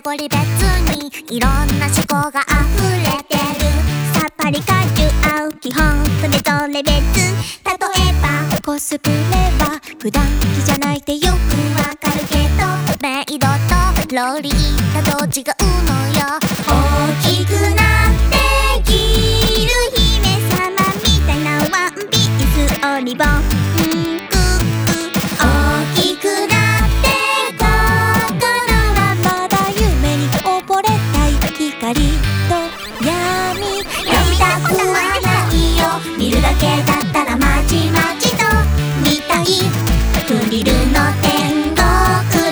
いろんな思考が溢れてる。さっぱりカジュアル基本それぞれ別例えばコスプレは普段着じゃないってよくわかる。けどメイドとローリータど違うけだったらまちまちと見たい。フリルの天国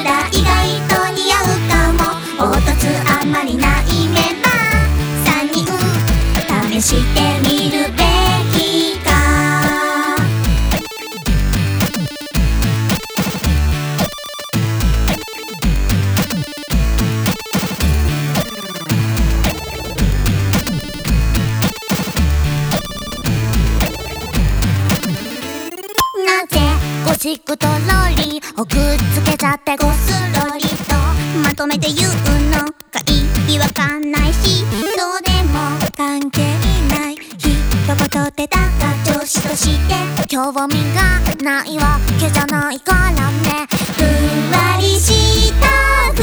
だ。意外と似合うかも。凹凸あんまりないメンバー。3人。試して。ゴシックとロリをくっつけちゃってゴスロリとまとめて言うのか意味わかんないしどうでも関係ない一言でだが女子として興味がないわけじゃないからね。ふんわりした服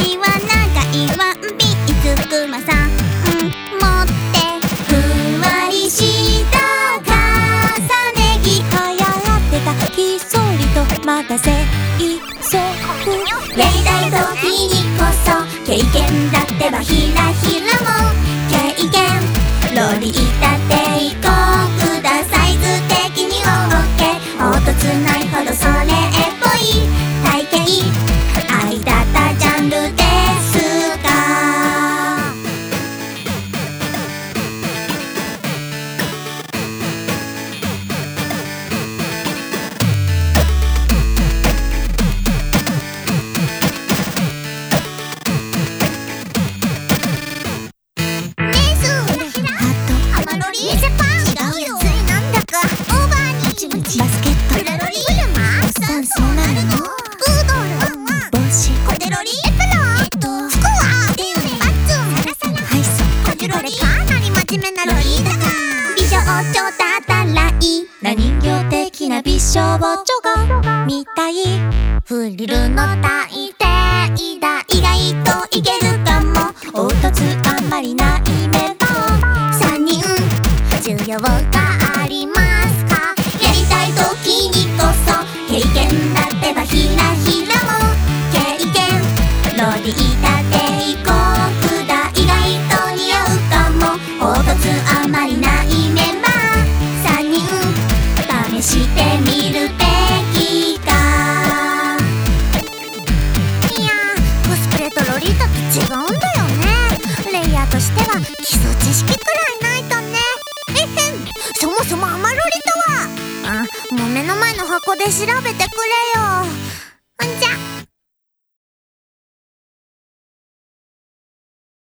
昔は長いワンピースクマさん、任せ。急ぐ。やりたい時にこそ。経験だってばひらひら。真面目なロリータか美少女だったらいい。な人形的な美少女が見たいフリルの大抵。だ意外といけるかも。凹凸あんまりない。ーとしては基礎知識くらいないとね。えへん。そもそもアマロリとは。あもう目の前の箱で調べてくれよ。